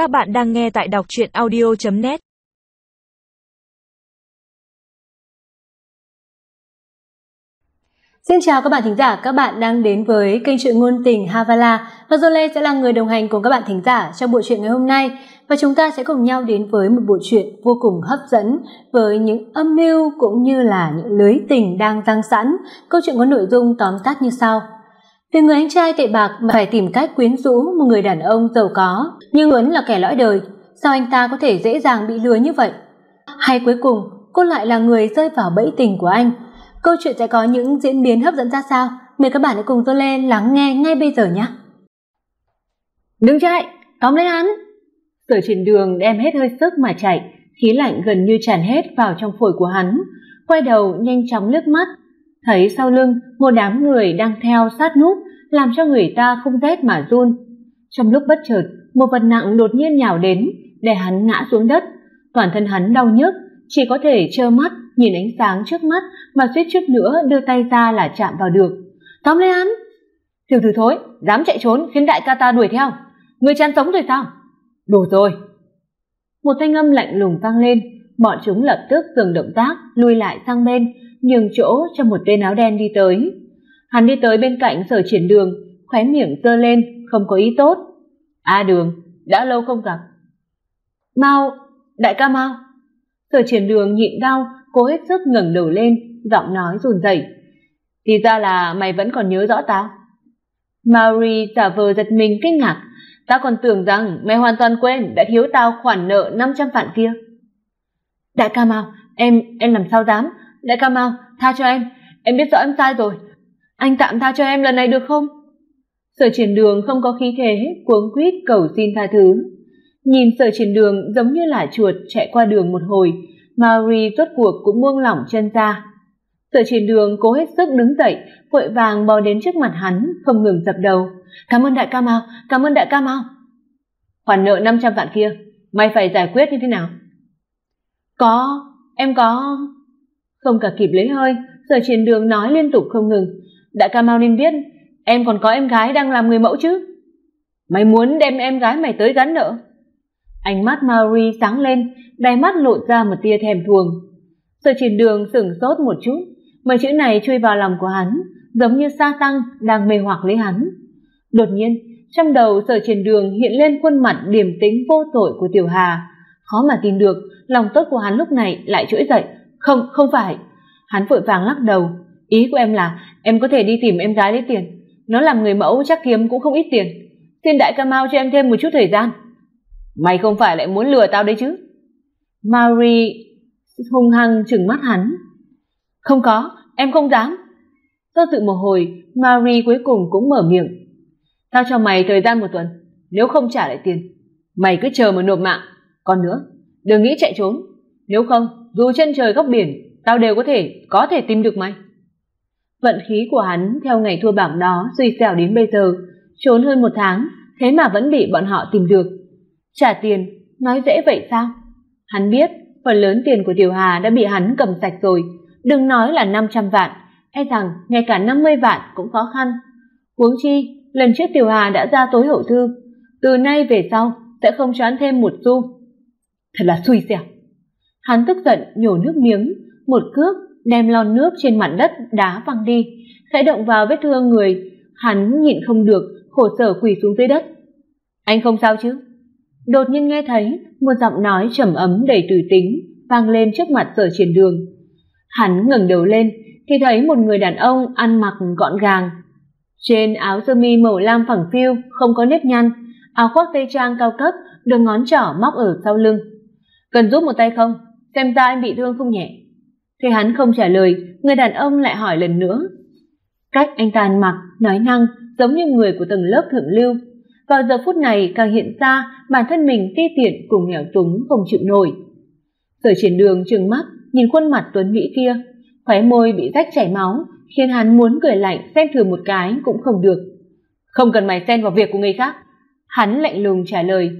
Các bạn đang nghe tại đọc chuyện audio.net Xin chào các bạn thính giả, các bạn đang đến với kênh truyện ngôn tình Havala và Zole sẽ là người đồng hành cùng các bạn thính giả trong bộ truyện ngày hôm nay và chúng ta sẽ cùng nhau đến với một bộ truyện vô cùng hấp dẫn với những âm mưu cũng như là những lưới tình đang răng sẵn. Câu chuyện có nội dung tóm tắt như sau. Vì người anh trai tệ bạc mà phải tìm cách quyến rũ một người đàn ông giàu có, nhưng Tuấn là kẻ lõi đời, sao anh ta có thể dễ dàng bị lừa như vậy? Hay cuối cùng, cô lại là người rơi vào bẫy tình của anh? Câu chuyện sẽ có những diễn biến hấp dẫn ra sao? Mời các bạn hãy cùng tôi lên lắng nghe ngay bây giờ nhé. Đứng chạy, tóm lấy hắn. Sở trên đường đem hết hơi sức mà chạy, khí lạnh gần như tràn hết vào trong phổi của hắn. Quay đầu nhanh chóng liếc mắt, thấy sau lưng một đám người đang theo sát nút, làm cho người ta không rét mà run. Trong lúc bất chợt, một vật nặng đột nhiên nhào đến, để hắn ngã xuống đất. Toàn thân hắn đau nhức, chỉ có thể trơ mắt nhìn ánh sáng trước mắt mà suýt chút nữa đưa tay ra là chạm vào được. Tóm lấy hắn! Tiểu tử thối, dám chạy trốn khiến đại ca ta đuổi theo. Người chán sống rồi sao? Đủ rồi! Một thanh âm lạnh lùng vang lên, bọn chúng lập tức dừng động tác, lui lại sang bên, nhường chỗ cho một tên áo đen đi tới. Hắn đi tới bên cạnh sở triển đường, khóe miệng giơ lên, không có ý tốt. A đường, đã lâu không gặp. Mau, đại ca mau. Sở triển đường nhịn đau, cố hết sức ngẩng đầu lên, giọng nói run rẩy. Thì ra là mày vẫn còn nhớ rõ tao. Mauri giả vờ giật mình kinh ngạc, ta còn tưởng rằng mày hoàn toàn quên đã thiếu tao khoản nợ 500 vạn kia. Đại ca Mao, em em làm sao dám? Đại ca Mao, tha cho em, em biết rõ em sai rồi. Anh tạm tha cho em lần này được không? Sở triển đường không có khí thế, cuống quýt cầu xin tha thứ. Nhìn sở triển đường giống như là chuột chạy qua đường một hồi, Maori rốt cuộc cũng buông lỏng chân ra. Sở triển đường cố hết sức đứng dậy, vội vàng bò đến trước mặt hắn, không ngừng dập đầu. Cảm ơn đại ca Mao, cảm ơn đại ca Mao. Khoản nợ 500 vạn kia, mày phải giải quyết như thế nào? Có, em có... Không cả kịp lấy hơi, sở triển đường nói liên tục không ngừng. Đại ca Mao nên biết, em còn có em gái đang làm người mẫu chứ. Mày muốn đem em gái mày tới gắn nợ? Ánh mắt Maori sáng lên, đáy mắt lộ ra một tia thèm thuồng. Sở triển đường sững sốt một chút, mấy chữ này chui vào lòng của hắn, giống như sa tăng đang mê hoặc lấy hắn. Đột nhiên, trong đầu sở triển đường hiện lên khuôn mặt điềm tĩnh vô tội của Tiểu Hà. Khó mà tin được, lòng tốt của hắn lúc này lại trỗi dậy. Không, không phải. Hắn vội vàng lắc đầu. Ý của em là em có thể đi tìm em gái lấy tiền. Nó làm người mẫu chắc kiếm cũng không ít tiền. thiên đại ca mau cho em thêm một chút thời gian. Mày không phải lại muốn lừa tao đấy chứ? Marie hung hăng trừng mắt hắn. Không có, em không dám. Do sự một hồi, Marie cuối cùng cũng mở miệng. Tao cho mày thời gian một tuần, nếu không trả lại tiền, mày cứ chờ mà nộp mạng. Còn nữa, đừng nghĩ chạy trốn. Nếu không, dù chân trời góc biển, tao đều có thể, có thể tìm được mày. Vận khí của hắn theo ngày thua bảng đó suy xẻo đến bây giờ, trốn hơn một tháng, thế mà vẫn bị bọn họ tìm được. Trả tiền, nói dễ vậy sao? Hắn biết, phần lớn tiền của Tiểu Hà đã bị hắn cầm sạch rồi, đừng nói là 500 vạn, e rằng ngay cả 50 vạn cũng khó khăn. Huống chi, lần trước Tiểu Hà đã ra tối hậu thư, từ nay về sau sẽ không cho hắn thêm một xu. Thật là xui xẻo. Hắn tức giận nhổ nước miếng, một cước đem lon nước trên mặt đất đá văng đi, khẽ động vào vết thương người, hắn nhịn không được, khổ sở quỳ xuống dưới đất. Anh không sao chứ? Đột nhiên nghe thấy một giọng nói trầm ấm đầy tùy tính vang lên trước mặt sở triển đường. Hắn ngẩng đầu lên thì thấy một người đàn ông ăn mặc gọn gàng. Trên áo sơ mi màu lam phẳng phiu, không có nếp nhăn, áo khoác tây trang cao cấp, đường ngón trỏ móc ở sau lưng. Cần giúp một tay không? Xem ra anh bị thương không nhẹ. Khi hắn không trả lời, người đàn ông lại hỏi lần nữa. Cách anh ta mặc, nói năng giống như người của tầng lớp thượng lưu. Vào giờ phút này càng hiện ra bản thân mình ti tiện cùng nghèo túng không chịu nổi. Sở triển đường trừng mắt, nhìn khuôn mặt tuấn mỹ kia, khóe môi bị rách chảy máu, khiến hắn muốn cười lạnh xem thường một cái cũng không được. Không cần mày xen vào việc của người khác. Hắn lạnh lùng trả lời.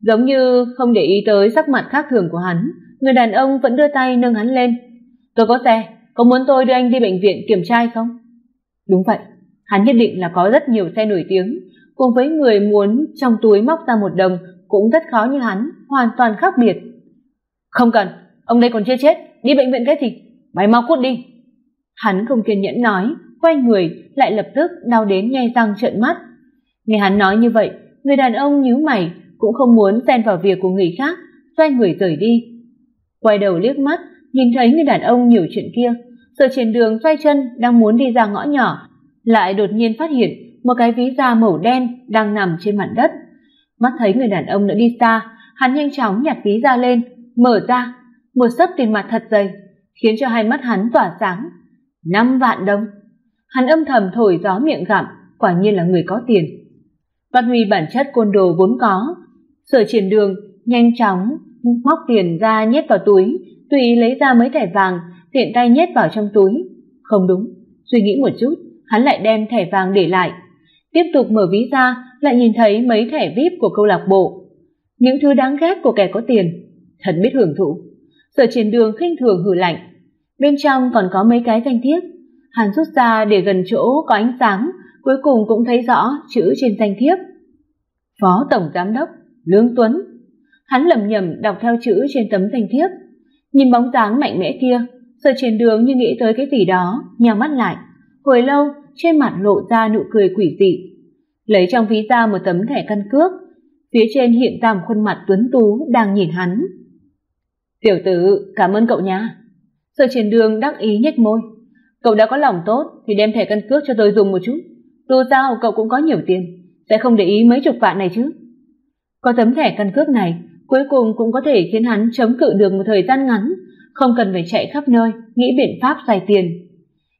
Giống như không để ý tới sắc mặt khác thường của hắn, người đàn ông vẫn đưa tay nâng hắn lên. Tôi có xe, có muốn tôi đưa anh đi bệnh viện kiểm tra hay không? Đúng vậy, hắn nhất định là có rất nhiều xe nổi tiếng, cùng với người muốn trong túi móc ra một đồng, cũng rất khó như hắn hoàn toàn khác biệt. Không cần ông đây còn chưa chết đi bệnh viện cái gì? Mày mau cút đi. Hắn không kiên nhẫn nói quay người lại lập tức đau đến nhe răng trợn mắt. Nghe hắn nói như vậy người đàn ông nhíu mày cũng không muốn xen vào việc của người khác xoay người rời đi quay đầu liếc mắt, nhìn thấy người đàn ông nhiều chuyện kia. Sợ trên đường xoay chân đang muốn đi ra ngõ nhỏ, lại đột nhiên phát hiện một cái ví da màu đen đang nằm trên mặt đất. Mắt thấy người đàn ông đã đi xa, hắn nhanh chóng nhặt ví da lên, mở ra, một sấp tiền mặt thật dày, khiến cho hai mắt hắn tỏa sáng. Năm vạn đồng. Hắn âm thầm thổi gió miệng gặm, quả nhiên là người có tiền. Phát huy bản chất côn đồ vốn có sở triển đường, nhanh chóng móc tiền ra nhét vào túi. Tùy lấy ra mấy thẻ vàng, tiện tay nhét vào trong túi. Không đúng. Suy nghĩ một chút, hắn lại đem thẻ vàng để lại. Tiếp tục mở ví ra, lại nhìn thấy mấy thẻ vip của câu lạc bộ. Những thứ đáng ghét của kẻ có tiền. Thật biết hưởng thụ. Sở triển đường khinh thường hử lạnh. Bên trong còn có mấy cái danh thiếp. Hắn rút ra để gần chỗ có ánh sáng, cuối cùng cũng thấy rõ chữ trên danh thiếp. Phó tổng giám đốc lương tuấn hắn lầm nhầm đọc theo chữ trên tấm danh thiếp. Nhìn bóng dáng mạnh mẽ kia sở trên đường như nghĩ tới cái gì đó, nhắm mắt lại. Hồi lâu, trên mặt lộ ra nụ cười quỷ dị. Lấy trong ví ra một tấm thẻ căn cước, phía trên hiện ra một khuôn mặt tuấn tú đang nhìn hắn. Tiểu tử, cảm ơn cậu nha. Sở triển đường đắc ý nhếch môi. Cậu đã có lòng tốt thì đem thẻ căn cước cho tôi dùng một chút. Dù sao, cậu cũng có nhiều tiền, sẽ không để ý mấy chục vạn này chứ. Có tấm thẻ căn cước này cuối cùng cũng có thể khiến hắn chống cự được một thời gian ngắn, không cần phải chạy khắp nơi, nghĩ biện pháp giải tiền.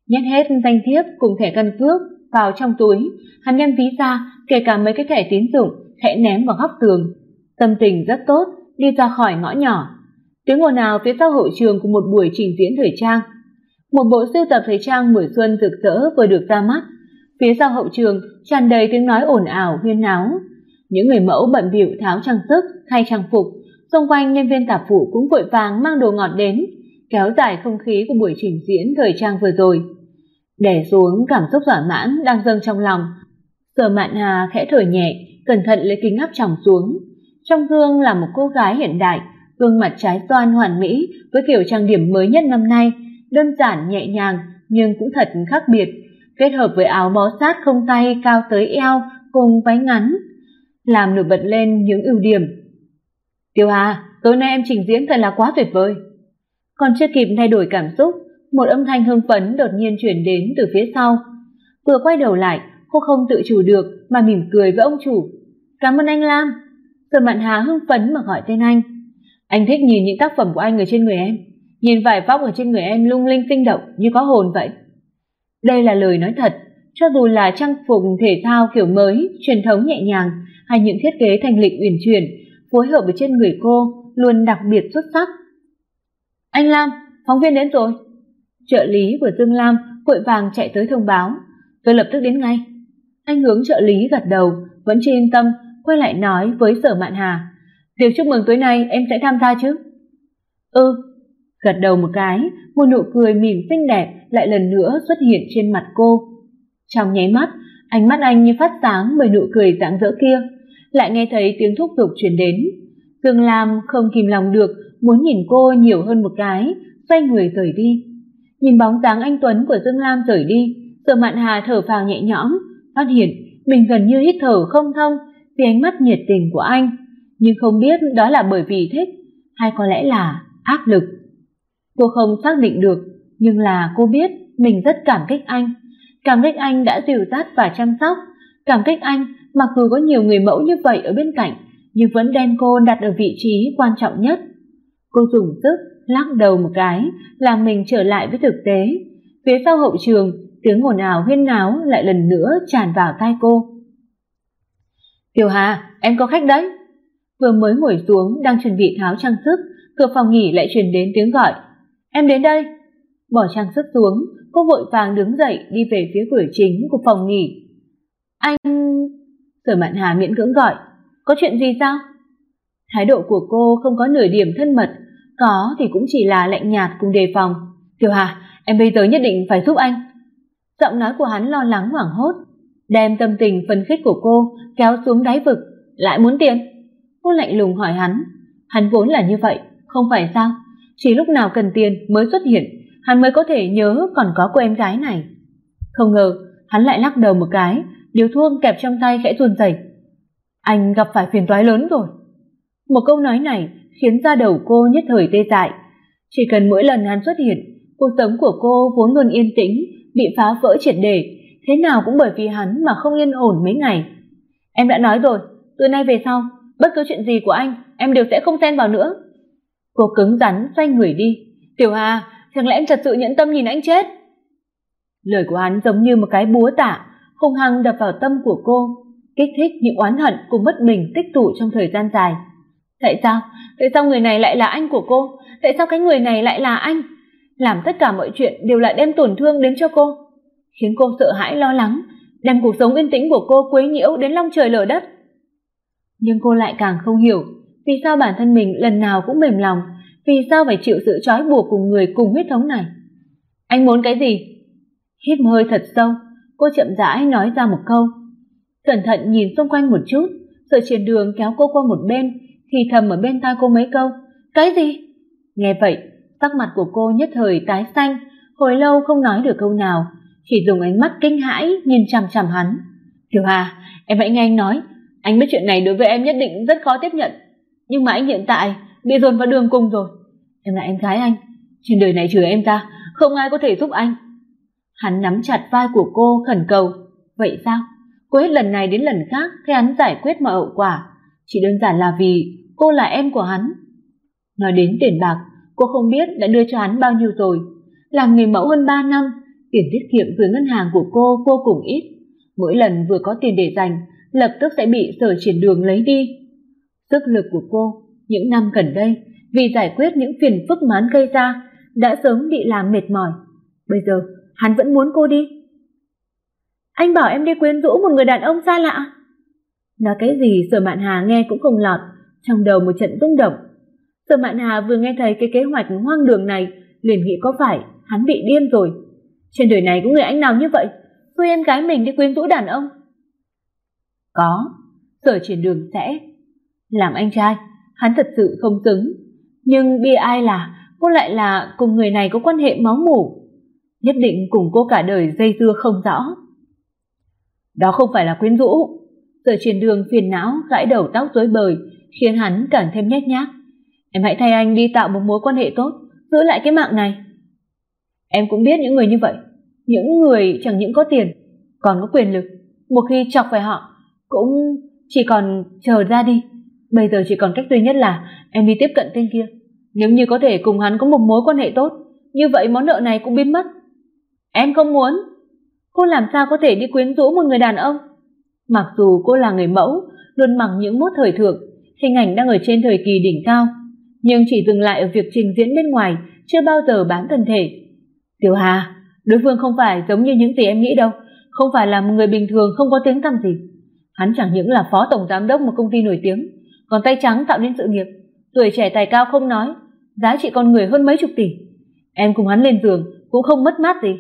Nhét hết danh thiếp cùng thẻ căn cước vào trong túi, hắn đem ví ra, kể cả mấy cái thẻ tín dụng khẽ ném vào góc tường. Tâm tình rất tốt, đi ra khỏi ngõ nhỏ. Tiếng ồn ào phía sau hội trường của một buổi trình diễn thời trang. Một bộ sưu tập thời trang mùa xuân rực rỡ vừa được ra mắt. Phía sau hậu trường tràn đầy tiếng nói ồn ào huyên náo những người mẫu bận bịu tháo trang sức, thay trang phục. Xung quanh nhân viên tạp vụ cũng vội vàng mang đồ ngọt đến, kéo dài không khí của buổi trình diễn thời trang vừa rồi. Đè xuống cảm xúc thỏa mãn đang dâng trong lòng, sở mạn hà khẽ thở nhẹ, cẩn thận lấy kính áp tròng xuống. Trong gương là một cô gái hiện đại, gương mặt trái toan hoàn mỹ, với kiểu trang điểm mới nhất năm nay. Đơn giản, nhẹ nhàng, nhưng cũng thật khác biệt. Kết hợp với áo bó sát không tay cao tới eo cùng váy ngắn làm nổi bật lên những ưu điểm. Tiêu hà, tối nay em trình diễn thật là quá tuyệt vời. Còn chưa kịp thay đổi cảm xúc, một âm thanh hưng phấn đột nhiên truyền đến từ phía sau. Vừa quay đầu lại, cô không tự chủ được mà mỉm cười với ông chủ. Cảm ơn anh lam. Sở mạn hà hưng phấn mà gọi tên anh. Anh thích nhìn những tác phẩm của anh ở trên người em. Nhìn vải vóc ở trên người em lung linh sinh động như có hồn vậy. Đây là lời nói thật cho dù là trang phục, thể thao kiểu mới, truyền thống nhẹ nhàng, hay những thiết kế thành lịch uyển chuyển, phối hợp với trên người cô luôn đặc biệt xuất sắc. Anh lam, phóng viên đến rồi. Trợ lý của dương lam vội vàng chạy tới thông báo. Tôi lập tức đến ngay. Anh hướng trợ lý gật đầu, vẫn chưa yên tâm, quay lại nói với sở mạn hà. Tiệc chúc mừng tối nay em sẽ tham gia chứ? Ừ gật đầu một cái, một nụ cười mỉm xinh đẹp lại lần nữa xuất hiện trên mặt cô trong nháy mắt, ánh mắt anh như phát sáng bởi nụ cười rạng rỡ kia. Lại nghe thấy tiếng thúc giục truyền đến. Dương lam không kìm lòng được, muốn nhìn cô nhiều hơn một cái, xoay người rời đi. Nhìn bóng dáng anh tuấn của dương lam rời đi, sở mạn hà thở phào nhẹ nhõm, phát hiện mình gần như hít thở không thông vì ánh mắt nhiệt tình của anh. Nhưng không biết đó là bởi vì thích, hay có lẽ là áp lực. Cô không xác định được, nhưng là cô biết mình rất cảm kích anh cảm kích anh đã dìu dắt và chăm sóc. Cảm kích anh, mặc dù có nhiều người mẫu như vậy ở bên cạnh, nhưng vẫn đem cô đặt ở vị trí quan trọng nhất. Cô dùng sức, lắc đầu một cái, làm mình trở lại với thực tế. Phía sau hậu trường, tiếng ồn ào huyên náo lại lần nữa tràn vào tai cô. Tiểu hà, em có khách đấy. Vừa mới ngồi xuống đang chuẩn bị tháo trang sức, cửa phòng nghỉ lại truyền đến tiếng gọi. Em đến đây bỏ trang sức xuống cô vội vàng đứng dậy đi về phía cửa chính của phòng nghỉ. Anh sở mạn hà miễn cưỡng gọi có chuyện gì sao? Thái độ của cô không có nửa điểm thân mật có thì cũng chỉ là lạnh nhạt cùng đề phòng. Tiểu hà em bây giờ nhất định phải giúp anh. Giọng nói của hắn lo lắng hoảng hốt đem tâm tình phấn khích của cô kéo xuống đáy vực lại muốn tiền? Cô lạnh lùng hỏi hắn, hắn vốn là như vậy, không phải sao? Chỉ lúc nào cần tiền mới xuất hiện, hắn mới có thể nhớ còn có cô em gái này. Không ngờ, hắn lại lắc đầu một cái, điếu thuốc kẹp trong tay khẽ run rẩy. Anh gặp phải phiền toái lớn rồi. Một câu nói này khiến da đầu cô nhất thời tê dại. Chỉ cần mỗi lần hắn xuất hiện, cuộc sống của cô vốn luôn yên tĩnh, bị phá vỡ triệt để, thế nào cũng bởi vì hắn mà không yên ổn mấy ngày. Em đã nói rồi, từ nay về sau, bất cứ chuyện gì của anh, em đều sẽ không xen vào nữa. Cô cứng rắn xoay người đi. Tiểu Hà, chẳng lẽ em thật sự nhẫn tâm nhìn anh chết? Lời của hắn giống như một cái búa tạ, hung hăng đập vào tâm của cô, kích thích những oán hận cùng bất bình tích tụ trong thời gian dài. Tại sao? Tại sao người này lại là anh của cô? Tại sao cái người này lại là anh? Làm tất cả mọi chuyện đều lại đem tổn thương đến cho cô, khiến cô sợ hãi lo lắng, đem cuộc sống yên tĩnh của cô quấy nhiễu đến long trời lở đất. Nhưng cô lại càng không hiểu vì sao bản thân mình lần nào cũng mềm lòng, vì sao phải chịu sự trói buộc của người cùng huyết thống này. Anh muốn cái gì? Hít một hơi thật sâu, cô chậm rãi nói ra một câu. Cẩn thận nhìn xung quanh một chút, rồi trên đường kéo cô qua một bên, thì thầm ở bên tai cô mấy câu. Cái gì? Nghe vậy, sắc mặt của cô nhất thời tái xanh, hồi lâu không nói được câu nào, chỉ dùng ánh mắt kinh hãi nhìn chằm chằm hắn. Tiểu Hà, em hãy nghe anh nói, anh biết chuyện này đối với em nhất định rất khó tiếp nhận, nhưng mà anh hiện tại bị dồn vào đường cùng rồi. Em là em gái anh, trên đời này trừ em ra, không ai có thể giúp anh. Hắn nắm chặt vai của cô khẩn cầu, vậy sao? Cô hết lần này đến lần khác thay hắn giải quyết mọi hậu quả, chỉ đơn giản là vì cô là em của hắn. Nói đến tiền bạc, cô không biết đã đưa cho hắn bao nhiêu rồi. Làm người mẫu hơn 3 năm, tiền tiết kiệm dưới ngân hàng của cô vô cùng ít. Mỗi lần vừa có tiền để dành, lập tức sẽ bị sở triển đường lấy đi. Sức lực của cô, những năm gần đây, vì giải quyết những phiền phức mán gây ra, đã sớm bị làm mệt mỏi. Bây giờ, hắn vẫn muốn cô đi. Anh bảo em đi quyến rũ một người đàn ông xa lạ. Nói cái gì sở mạn hà nghe cũng không lọt, trong đầu một trận rung động. Sở mạn hà vừa nghe thấy cái kế hoạch hoang đường này, liền nghĩ có phải hắn bị điên rồi. Trên đời này có người anh nào như vậy, thuê em gái mình đi quyến rũ đàn ông. Có, sở triển đường sẽ. Làm anh trai, hắn thật sự không xứng. Nhưng bi ai là cô lại là cùng người này có quan hệ máu mủ. Nhất định cùng cô cả đời dây dưa không rõ. Đó không phải là quyến rũ. Sở triển đường phiền não gãi đầu tóc rối bời, khiến hắn càng thêm nhét nhác. Em hãy thay anh đi tạo một mối quan hệ tốt, giữ lại cái mạng này. Em cũng biết những người như vậy, những người chẳng những có tiền, còn có quyền lực. Một khi chọc phải họ, cũng chỉ còn chờ ra đi. Bây giờ chỉ còn cách duy nhất là em đi tiếp cận tên kia. Nếu như có thể cùng hắn có một mối quan hệ tốt, như vậy món nợ này cũng biến mất. Em không muốn. Cô làm sao có thể đi quyến rũ một người đàn ông? Mặc dù cô là người mẫu, luôn mặc những mốt thời thượng, hình ảnh đang ở trên thời kỳ đỉnh cao, nhưng chỉ dừng lại ở việc trình diễn bên ngoài, chưa bao giờ bán thân thể. Tiểu Hà, đối phương không phải giống như những gì em nghĩ đâu, không phải là một người bình thường không có tiếng tăm gì. Hắn chẳng những là phó tổng giám đốc một công ty nổi tiếng, còn tay trắng tạo nên sự nghiệp, tuổi trẻ tài cao không nói, giá trị con người hơn mấy chục tỷ. Em cùng hắn lên giường cũng không mất mát gì.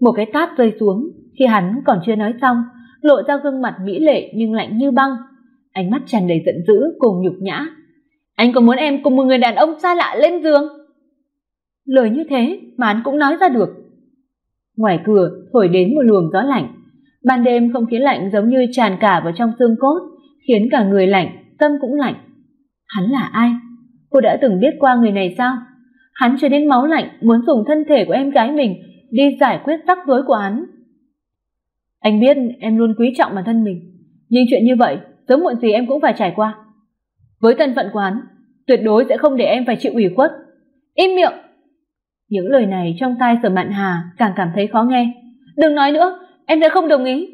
Một cái tát rơi xuống, khi hắn còn chưa nói xong, lộ ra gương mặt mỹ lệ nhưng lạnh như băng, ánh mắt tràn đầy giận dữ cùng nhục nhã. Anh có muốn em cùng một người đàn ông xa lạ lên giường? Lời như thế mà hắn cũng nói ra được. Ngoài cửa thổi đến một luồng gió lạnh, ban đêm không khí lạnh giống như tràn cả vào trong xương cốt, khiến cả người lạnh, tâm cũng lạnh. Hắn là ai? Cô đã từng biết qua người này sao? Hắn trở nên máu lạnh muốn dùng thân thể của em gái mình đi giải quyết rắc rối của hắn. Anh biết em luôn quý trọng bản thân mình, nhưng chuyện như vậy sớm muộn gì em cũng phải trải qua. Với thân phận của hắn, tuyệt đối sẽ không để em phải chịu ủy khuất. Im miệng! Những lời này trong tai Sở Mạn Hà càng cảm thấy khó nghe. Đừng nói nữa, em sẽ không đồng ý.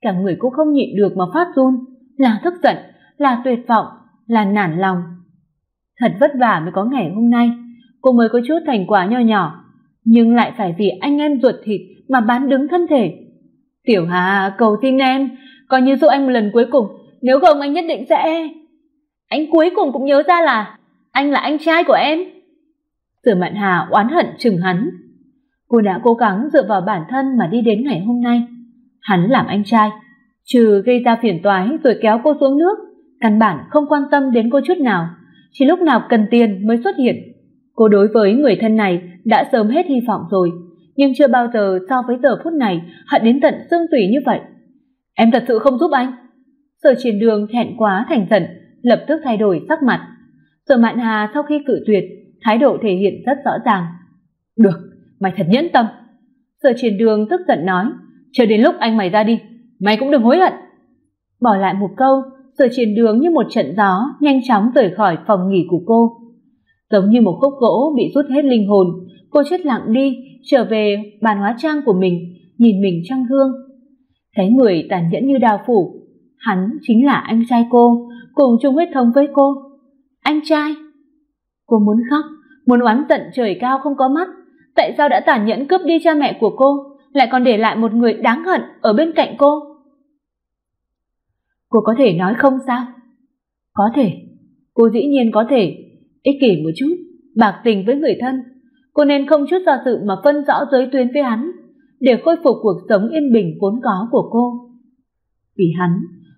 Cả người cô không nhịn được mà phát run, là tức giận, là tuyệt vọng, là nản lòng. Thật vất vả mới có ngày hôm nay, cô mới có chút thành quả nho nhỏ, nhưng lại phải vì anh em ruột thịt mà bán đứng thân thể. Tiểu Hà cầu xin em, coi như giúp anh một lần cuối cùng, nếu không anh nhất định sẽ... Anh cuối cùng cũng nhớ ra là anh là anh trai của em. Sở Mạn Hà oán hận chừng hắn. Cô đã cố gắng dựa vào bản thân mà đi đến ngày hôm nay. Hắn làm anh trai, trừ gây ra phiền toái rồi kéo cô xuống nước, căn bản không quan tâm đến cô chút nào. Chỉ lúc nào cần tiền mới xuất hiện. Cô đối với người thân này đã sớm hết hy vọng rồi, nhưng chưa bao giờ so với giờ phút này hận đến tận xương tủy như vậy. Em thật sự không giúp anh. Sở triển đường thẹn quá thành giận, lập tức thay đổi sắc mặt. Sở mạn hà sau khi cự tuyệt, thái độ thể hiện rất rõ ràng. Được, mày thật nhẫn tâm. Sở triển đường tức giận nói, chờ đến lúc anh mày ra đi, mày cũng đừng hối hận. Bỏ lại một câu sở triển đường như một trận gió, nhanh chóng rời khỏi phòng nghỉ của cô. Giống như một khúc gỗ bị rút hết linh hồn, cô chết lặng đi, trở về bàn hóa trang của mình, nhìn mình trong gương. Cái người tàn nhẫn như đào phủ, hắn chính là anh trai cô, cùng chung huyết thống với cô. Anh trai! Cô muốn khóc, muốn oán tận trời cao không có mắt. Tại sao đã tàn nhẫn cướp đi cha mẹ của cô, lại còn để lại một người đáng hận ở bên cạnh cô? Cô có thể nói không sao? Có thể. Cô dĩ nhiên có thể. Ích kỷ một chút, bạc tình với người thân. Cô nên không chút do dự mà phân rõ giới tuyến với hắn, để khôi phục cuộc sống yên bình vốn có của cô. Vì hắn,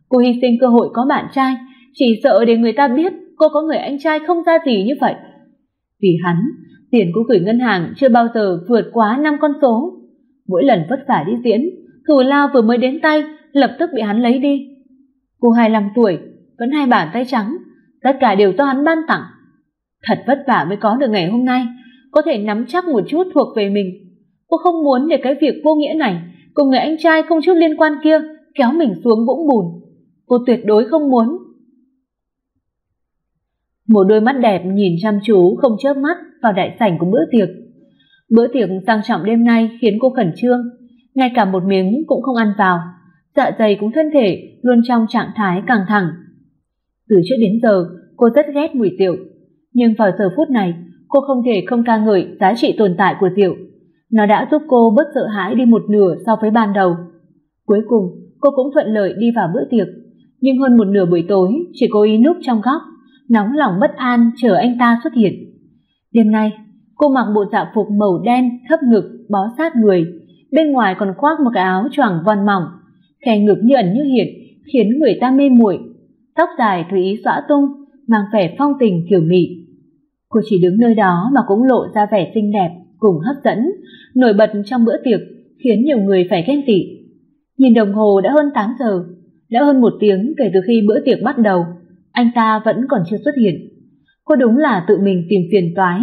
cô hy sinh cơ hội có bạn trai, chỉ sợ để người ta biết cô có người anh trai không ra gì như vậy. Vì hắn, tiền cô gửi ngân hàng chưa bao giờ vượt quá năm con số. Mỗi lần vất vả đi diễn, thù lao vừa mới đến tay, lập tức bị hắn lấy đi cô hai mươi tuổi, vẫn hai bàn tay trắng, tất cả đều do hắn ban tặng. Thật vất vả mới có được ngày hôm nay, có thể nắm chắc một chút thuộc về mình. Cô không muốn để cái việc vô nghĩa này cùng người anh trai không chút liên quan kia kéo mình xuống vũng bùn. Cô tuyệt đối không muốn. Một đôi mắt đẹp nhìn chăm chú không chớp mắt vào đại sảnh của bữa tiệc. Bữa tiệc sang trọng đêm nay khiến cô khẩn trương, ngay cả một miếng cũng không ăn vào dạ dày cũng thân thể, luôn trong trạng thái căng thẳng. Từ trước đến giờ, cô rất ghét mùi rượu nhưng vào giờ phút này, cô không thể không ca ngợi giá trị tồn tại của rượu nó đã giúp cô bớt sợ hãi đi một nửa so với ban đầu. Cuối cùng, cô cũng thuận lợi đi vào bữa tiệc. Nhưng hơn một nửa buổi tối, chỉ cô ý núp trong góc, nóng lòng bất an chờ anh ta xuất hiện. Đêm nay, cô mặc bộ dạ phục màu đen thấp ngực, bó sát người. Bên ngoài còn khoác một cái áo choàng von mỏng khe ngực như ẩn như hiện, khiến người ta mê muội. Tóc dài tùy ý xõa tung, mang vẻ phong tình kiểu mị. Cô chỉ đứng nơi đó mà cũng lộ ra vẻ xinh đẹp, cùng hấp dẫn, nổi bật trong bữa tiệc, khiến nhiều người phải ghen tị. Nhìn đồng hồ đã hơn tám giờ đã hơn một tiếng kể từ khi bữa tiệc bắt đầu, anh ta vẫn còn chưa xuất hiện. Cô đúng là tự mình tìm phiền toái.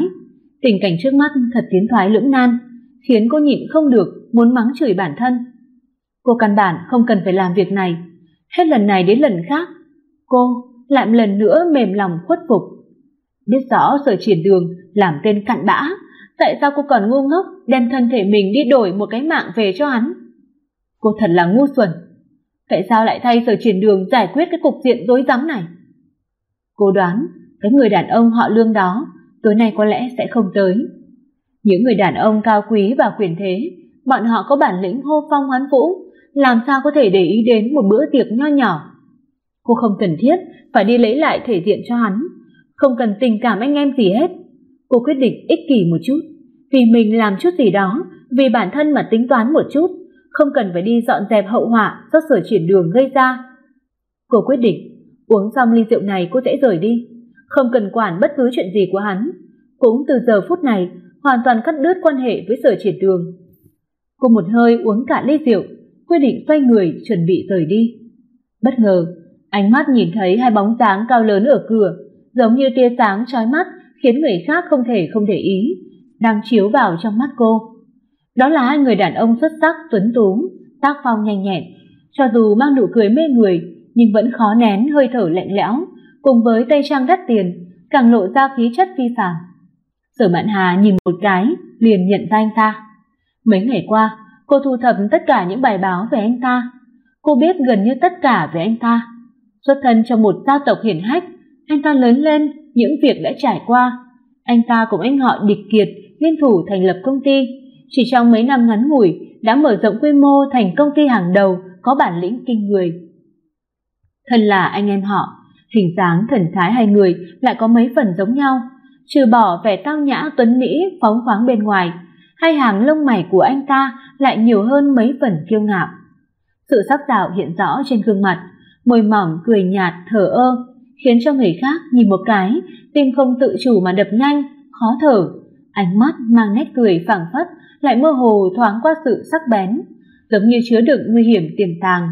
Tình cảnh trước mắt thật tiến thoái lưỡng nan, khiến cô nhịn không được, muốn mắng chửi bản thân cô căn bản không cần phải làm việc này. Hết lần này đến lần khác, cô lại một lần nữa mềm lòng khuất phục. Biết rõ sở triển đường, làm tên cặn bã, tại sao cô còn ngu ngốc đem thân thể mình đi đổi một cái mạng về cho hắn? Cô thật là ngu xuẩn. Tại sao lại thay sở triển đường giải quyết cái cục diện rối rắm này? Cô đoán, cái người đàn ông họ lương đó, tối nay có lẽ sẽ không tới. Những người đàn ông cao quý và quyền thế, bọn họ có bản lĩnh hô phong hoán vũ làm sao có thể để ý đến một bữa tiệc nho nhỏ? Cô không cần thiết phải đi lấy lại thể diện cho hắn. Không cần tình cảm anh em gì hết. Cô quyết định ích kỷ một chút. Vì mình làm chút gì đó, vì bản thân mà tính toán một chút, không cần phải đi dọn dẹp hậu họa do sở chuyển đường gây ra. Cô quyết định, uống xong ly rượu này cô sẽ rời đi. Không cần quản bất cứ chuyện gì của hắn. Cũng từ giờ phút này, hoàn toàn cắt đứt quan hệ với sở triển đường. Cô một hơi uống cả ly rượu quyết định xoay người chuẩn bị rời đi. Bất ngờ, ánh mắt nhìn thấy hai bóng dáng cao lớn ở cửa, giống như tia sáng chói mắt, khiến người khác không thể không để ý, đang chiếu vào trong mắt cô. Đó là hai người đàn ông xuất sắc, tuấn tú, tác phong nhanh nhẹn. Cho dù mang nụ cười mê người, nhưng vẫn khó nén hơi thở lạnh lẽo, cùng với tây trang đắt tiền, càng lộ ra khí chất phi phàm. Sở mạn hà nhìn một cái, liền nhận ra anh ta. Mấy ngày qua cô thu thập tất cả những bài báo về anh ta. Cô biết gần như tất cả về anh ta. Xuất thân trong một gia tộc hiển hách, anh ta lớn lên, những việc đã trải qua. Anh ta cùng anh họ địch kiệt, liên thủ thành lập công ty. Chỉ trong mấy năm ngắn ngủi, đã mở rộng quy mô thành công ty hàng đầu, có bản lĩnh kinh người. Thân là anh em họ, hình dáng thần thái hai người lại có mấy phần giống nhau. Trừ bỏ vẻ tao nhã tuấn mỹ, phóng khoáng bên ngoài hai hàng lông mày của anh ta lại nhiều hơn mấy phần kiêu ngạo sự sắc sảo hiện rõ trên gương mặt môi mỏng cười nhạt thở ơ, khiến cho người khác nhìn một cái, tim không tự chủ mà đập nhanh, khó thở. Ánh mắt mang nét cười phảng phất, lại mơ hồ thoáng qua sự sắc bén, giống như chứa đựng nguy hiểm tiềm tàng.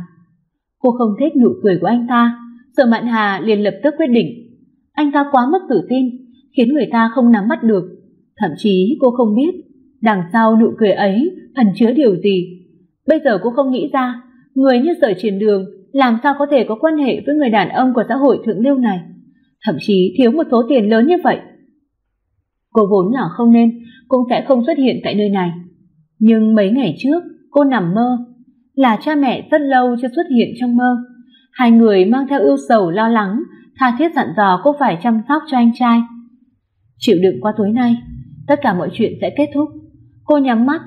Cô không thích nụ cười của anh ta, Sở Mạn Hà liền lập tức quyết định. Anh ta quá mất tự tin, khiến người ta không nắm bắt được. Thậm chí cô không biết, đằng sau nụ cười ấy ẩn chứa điều gì. Bây giờ cô không nghĩ ra, người như sở Triển đường làm sao có thể có quan hệ với người đàn ông của xã hội thượng lưu này, thậm chí thiếu một số tiền lớn như vậy. Cô vốn là không nên, cũng sẽ không xuất hiện tại nơi này. Nhưng mấy ngày trước, cô nằm mơ, là cha mẹ rất lâu chưa xuất hiện trong mơ. Hai người mang theo ưu sầu lo lắng, tha thiết dặn dò cô phải chăm sóc cho anh trai. Chịu đựng qua tối nay, tất cả mọi chuyện sẽ kết thúc. Cô nhắm mắt,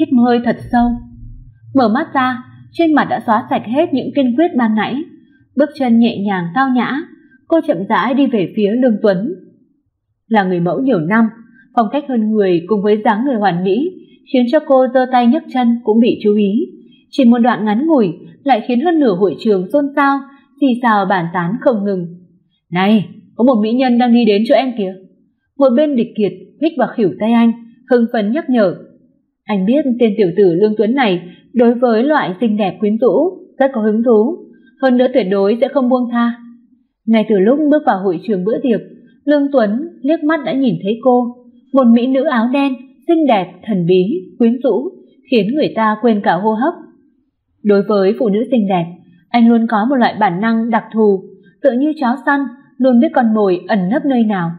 hít hơi thật sâu. Mở mắt ra, trên mặt đã xóa sạch hết những kiên quyết ban nãy. Bước chân nhẹ nhàng tao nhã, cô chậm rãi đi về phía Lương Tuấn. Là người mẫu nhiều năm, phong cách hơn người cùng với dáng người hoàn mỹ khiến cho cô giơ tay nhấc chân cũng bị chú ý. Chỉ một đoạn ngắn ngủi lại khiến hơn nửa hội trường xôn xao, xì xào bàn tán không ngừng. Này, có một mỹ nhân đang đi đến chỗ em kìa. Một bên địch kiệt hít vào khỉu tay anh, hưng phấn nhắc nhở. Anh biết tên tiểu tử Lương Tuấn này đối với loại xinh đẹp quyến rũ rất có hứng thú, hơn nữa tuyệt đối sẽ không buông tha. Ngay từ lúc bước vào hội trường bữa tiệc, Lương Tuấn liếc mắt đã nhìn thấy cô, một mỹ nữ áo đen, xinh đẹp, thần bí, quyến rũ, khiến người ta quên cả hô hấp. Đối với phụ nữ xinh đẹp, anh luôn có một loại bản năng đặc thù, tựa như chó săn, luôn biết con mồi ẩn nấp nơi nào.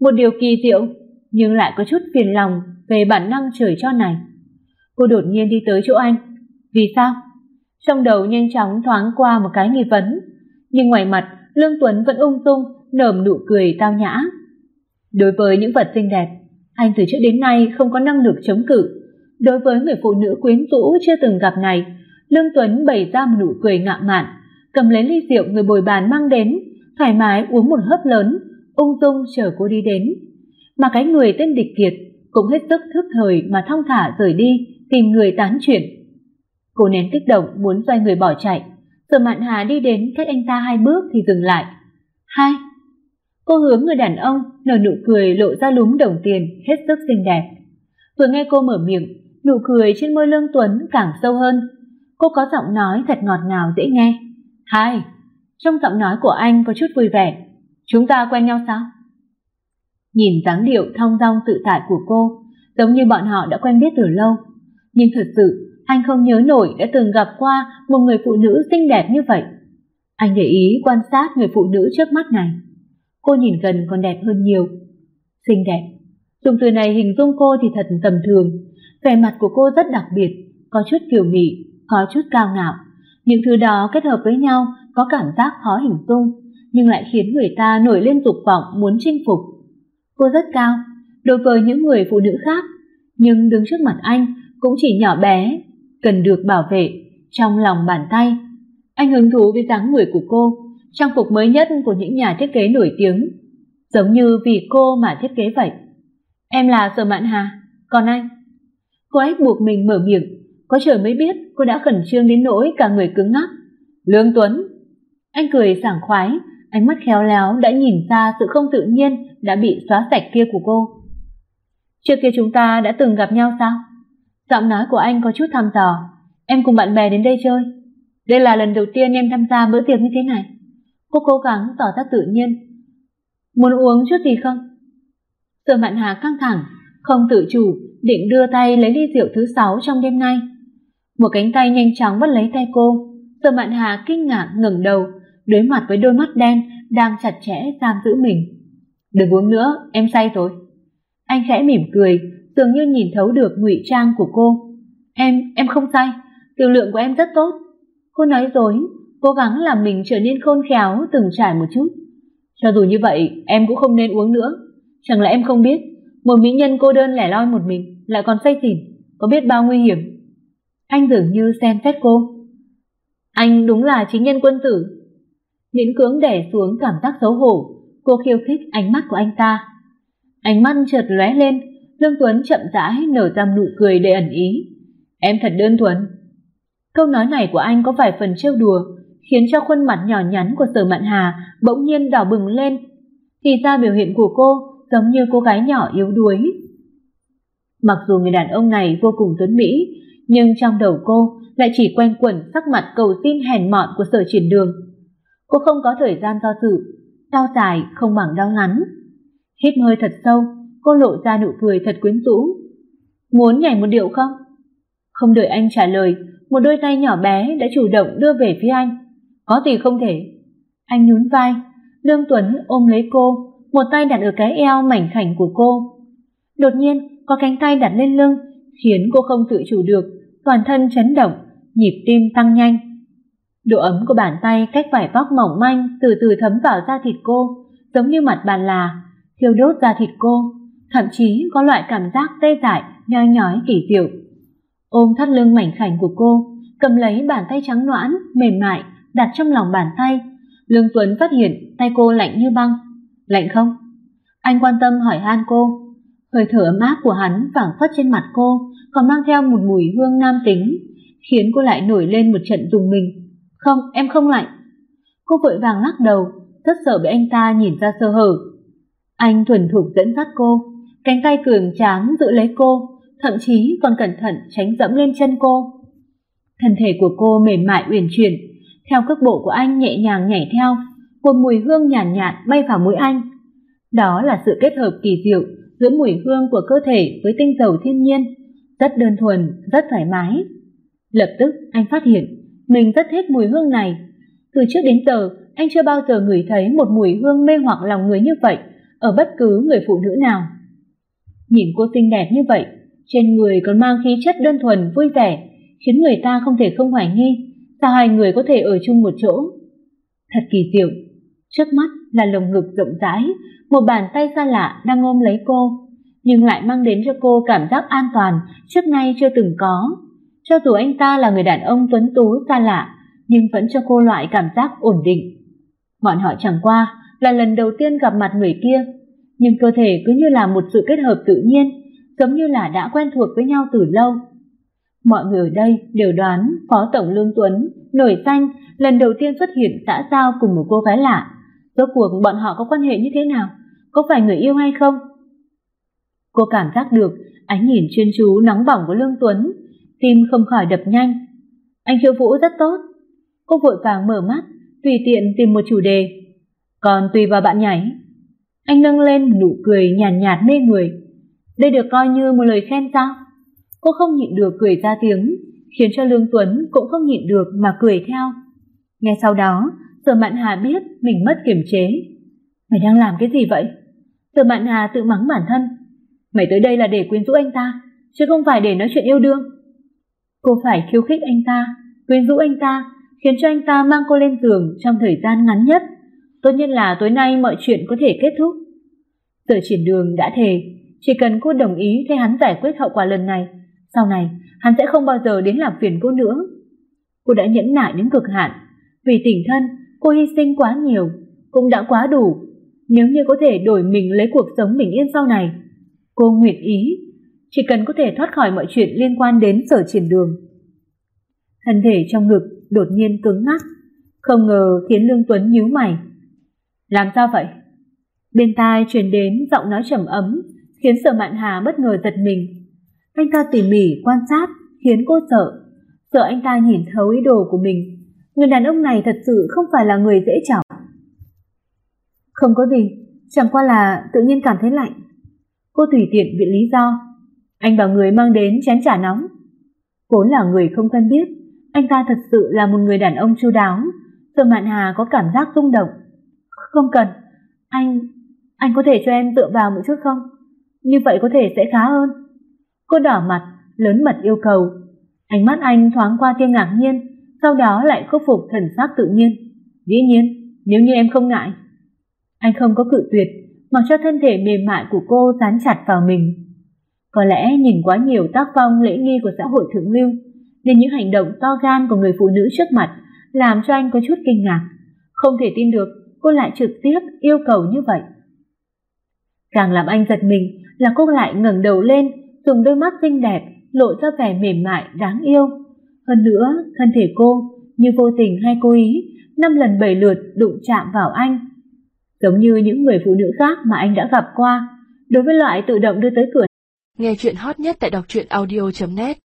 Một điều kỳ diệu, nhưng lại có chút phiền lòng về bản năng trời cho này. Cô đột nhiên đi tới chỗ anh. Vì sao? Trong đầu nhanh chóng thoáng qua một cái nghi vấn, nhưng ngoài mặt Lương Tuấn vẫn ung dung nở nụ cười tao nhã. Đối với những vật xinh đẹp, anh từ trước đến nay không có năng lực chống cự. Đối với người phụ nữ quyến rũ chưa từng gặp này, Lương Tuấn bày ra một nụ cười ngạo mạn, cầm lấy ly rượu người bồi bàn mang đến, thoải mái uống một hớp lớn, ung dung chờ cô đi đến. Mà cái người tên Địch Kiệt cũng hết sức thức thời mà thong thả rời đi, tìm người tán chuyện. Cô nén kích động muốn xoay người bỏ chạy, Sở Mạn Hà đi đến cách anh ta hai bước thì dừng lại. Hai. Cô hướng người đàn ông nở nụ cười lộ ra lúm đồng tiền hết sức xinh đẹp. Vừa nghe cô mở miệng, nụ cười trên môi Lương Tuấn càng sâu hơn. Cô có giọng nói thật ngọt ngào dễ nghe. Hai. Trong giọng nói của anh có chút vui vẻ. Chúng ta quen nhau sao? Nhìn dáng điệu thong dong tự tại của cô, giống như bọn họ đã quen biết từ lâu. Nhưng thật sự, anh không nhớ nổi đã từng gặp qua một người phụ nữ xinh đẹp như vậy. Anh để ý quan sát người phụ nữ trước mắt này. Cô nhìn gần còn đẹp hơn nhiều. Xinh đẹp. Dùng từ này hình dung cô thì thật tầm thường. Vẻ mặt của cô rất đặc biệt, có chút kiều mị, có chút cao ngạo. Những thứ đó kết hợp với nhau có cảm giác khó hình dung, nhưng lại khiến người ta nổi lên dục vọng muốn chinh phục. Cô rất cao, đối với những người phụ nữ khác, nhưng đứng trước mặt anh cũng chỉ nhỏ bé, cần được bảo vệ trong lòng bàn tay. Anh hứng thú với dáng người của cô, trang phục mới nhất của những nhà thiết kế nổi tiếng, giống như vì cô mà thiết kế vậy. Em là Sở Mạn Hà, còn anh? Cô ấy buộc mình mở miệng, có trời mới biết cô đã khẩn trương đến nỗi cả người cứng ngắc. Lương Tuấn. Anh cười sảng khoái, ánh mắt khéo léo đã nhìn ra sự không tự nhiên đã bị xóa sạch kia của cô. Trước kia chúng ta đã từng gặp nhau sao? Giọng nói của anh có chút thăm dò. Em cùng bạn bè đến đây chơi. Đây là lần đầu tiên em tham gia bữa tiệc như thế này. Cô cố gắng tỏ ra tự nhiên. Muốn uống chút gì không? Sở Mạn Hà căng thẳng, không tự chủ, định đưa tay lấy ly rượu thứ sáu trong đêm nay. Một cánh tay nhanh chóng bắt lấy tay cô. Sở Mạn Hà kinh ngạc ngẩng đầu, đối mặt với đôi mắt đen đang chặt chẽ giam giữ mình. Đừng uống nữa, em say rồi. Anh khẽ mỉm cười, dường như nhìn thấu được ngụy trang của cô. Em, em không say, tiểu lượng của em rất tốt. Cô nói dối, cố gắng làm mình trở nên khôn khéo từng trải một chút. Cho dù như vậy, em cũng không nên uống nữa. Chẳng lẽ em không biết, một mỹ nhân cô đơn lẻ loi một mình, lại còn say xỉn, có biết bao nguy hiểm. Anh dường như xem xét cô. Anh đúng là chính nhân quân tử. Miễn cưỡng đè xuống cảm giác xấu hổ, cô khiêu khích ánh mắt của anh ta. Ánh mắt chợt lóe lên, Lương Tuấn chậm rãi nở ra nụ cười đầy ẩn ý. Em thật đơn thuần. Câu nói này của anh có vài phần trêu đùa, khiến cho khuôn mặt nhỏ nhắn của Sở Mạn Hà bỗng nhiên đỏ bừng lên. Thì ra biểu hiện của cô giống như cô gái nhỏ yếu đuối. Mặc dù người đàn ông này vô cùng tuấn mỹ, nhưng trong đầu cô lại chỉ quen quẩn sắc mặt cầu xin hèn mọn của Sở Triển Đường. Cô không có thời gian do dự, đau dài không bằng đau ngắn. Hít hơi thật sâu, cô lộ ra nụ cười thật quyến rũ. Muốn nhảy một điệu không? Không đợi anh trả lời, một đôi tay nhỏ bé đã chủ động đưa về phía anh. Có gì không thể. Anh nhún vai, Lương Tuấn ôm lấy cô, một tay đặt ở cái eo mảnh khảnh của cô. Đột nhiên, có cánh tay đặt lên lưng, khiến cô không tự chủ được, toàn thân chấn động, nhịp tim tăng nhanh. Độ ấm của bàn tay cách vải vóc mỏng manh từ từ thấm vào da thịt cô, giống như mặt bàn là, thiêu đốt da thịt cô, thậm chí có loại cảm giác tê dại, nhói nhói kỳ diệu. Ôm thắt lưng mảnh khảnh của cô, cầm lấy bàn tay trắng nõn, mềm mại, đặt trong lòng bàn tay. Lương Tuấn phát hiện tay cô lạnh như băng. Lạnh không? Anh quan tâm hỏi han cô. Hơi thở ấm áp của hắn phảng phất trên mặt cô, còn mang theo một mùi hương nam tính, khiến cô lại nổi lên một trận dùng mình. Không, em không lạnh. Cô vội vàng lắc đầu, rất sợ bị anh ta nhìn ra sơ hở. Anh thuần thục dẫn dắt cô, cánh tay cường tráng giữ lấy cô, thậm chí còn cẩn thận tránh dẫm lên chân cô. Thân thể của cô mềm mại uyển chuyển, theo cước bộ của anh nhẹ nhàng nhảy theo, một mùi hương nhàn nhạt, nhạt bay vào mũi anh. Đó là sự kết hợp kỳ diệu giữa mùi hương của cơ thể với tinh dầu thiên nhiên, rất đơn thuần, rất thoải mái. Lập tức anh phát hiện mình rất thích mùi hương này. Từ trước đến giờ, anh chưa bao giờ ngửi thấy một mùi hương mê hoặc lòng người như vậy ở bất cứ người phụ nữ nào. Nhìn cô xinh đẹp như vậy, trên người còn mang khí chất đơn thuần vui vẻ, khiến người ta không thể không hoài nghi sao hai người có thể ở chung một chỗ. Thật kỳ diệu, trước mắt là lồng ngực rộng rãi, một bàn tay xa lạ đang ôm lấy cô, nhưng lại mang đến cho cô cảm giác an toàn trước nay chưa từng có. Cho dù anh ta là người đàn ông tuấn tú xa lạ, nhưng vẫn cho cô loại cảm giác ổn định. Bọn họ chẳng qua là lần đầu tiên gặp mặt người kia, nhưng cơ thể cứ như là một sự kết hợp tự nhiên, giống như là đã quen thuộc với nhau từ lâu. Mọi người ở đây đều đoán Phó Tổng Lương Tuấn nổi danh lần đầu tiên xuất hiện xã giao cùng một cô gái lạ. Rốt cuộc bọn họ có quan hệ như thế nào? Có phải người yêu hay không? Cô cảm giác được ánh nhìn chuyên chú nóng bỏng của Lương Tuấn, tim không khỏi đập nhanh. Anh khiêu vũ rất tốt. Cô vội vàng mở mắt, tùy tiện tìm một chủ đề. Còn tùy vào bạn nhảy. Anh nâng lên nụ cười nhàn nhạt, nhạt mê người. Đây được coi như một lời khen sao? Cô không nhịn được cười ra tiếng, khiến cho Lương Tuấn cũng không nhịn được mà cười theo. Ngay sau đó, Sở Mạn Hà biết mình mất kiềm chế. Mày đang làm cái gì vậy? Sở Mạn Hà tự mắng bản thân. Mày tới đây là để quyến rũ anh ta, chứ không phải để nói chuyện yêu đương. Cô phải khiêu khích anh ta, quyến rũ anh ta, khiến cho anh ta mang cô lên giường trong thời gian ngắn nhất. Tốt nhất là tối nay mọi chuyện có thể kết thúc. Sở triển đường đã thề, chỉ cần cô đồng ý thay hắn giải quyết hậu quả lần này, sau này, hắn sẽ không bao giờ đến làm phiền cô nữa. Cô đã nhẫn nại đến cực hạn. Vì tình thân, cô hy sinh quá nhiều, cũng đã quá đủ. Nếu như có thể đổi mình lấy cuộc sống bình yên sau này, cô nguyện ý, chỉ cần có thể thoát khỏi mọi chuyện liên quan đến sở triển đường. Thân thể trong ngực đột nhiên cứng ngắc, không ngờ khiến Lương Tuấn nhíu mày. Làm sao vậy? Bên tai truyền đến giọng nói trầm ấm, khiến Sở Mạn Hà bất ngờ giật mình. Anh ta tỉ mỉ quan sát khiến cô sợ, sợ anh ta nhìn thấu ý đồ của mình. Người đàn ông này thật sự không phải là người dễ chọc. Không có gì, chẳng qua là tự nhiên cảm thấy lạnh. Cô tùy tiện viện lý do. Anh bảo người mang đến chén trà nóng. Vốn là người không quen biết, anh ta thật sự là một người đàn ông chu đáo. Sở Mạn Hà có cảm giác rung động. Không cần, anh, anh có thể cho em tựa vào một chút không? Như vậy có thể sẽ khá hơn. Cô đỏ mặt, lớn mật yêu cầu. Ánh mắt anh thoáng qua tia ngạc nhiên, sau đó lại khôi phục thần sắc tự nhiên. Dĩ nhiên, nếu như em không ngại. Anh không có cự tuyệt, mặc cho thân thể mềm mại của cô dán chặt vào mình. Có lẽ nhìn quá nhiều tác phong lễ nghi của xã hội thượng lưu, nên những hành động to gan của người phụ nữ trước mặt làm cho anh có chút kinh ngạc. Không thể tin được cô lại trực tiếp yêu cầu như vậy. Càng làm anh giật mình là cô lại ngẩng đầu lên dùng đôi mắt xinh đẹp lộ ra vẻ mềm mại đáng yêu. Hơn nữa, thân thể cô như vô tình hay cố ý năm lần bảy lượt đụng chạm vào anh. Giống như những người phụ nữ khác mà anh đã gặp qua, đối với loại tự động đưa tới cửa. Nghe chuyện hot nhất tại đọc truyện audio.net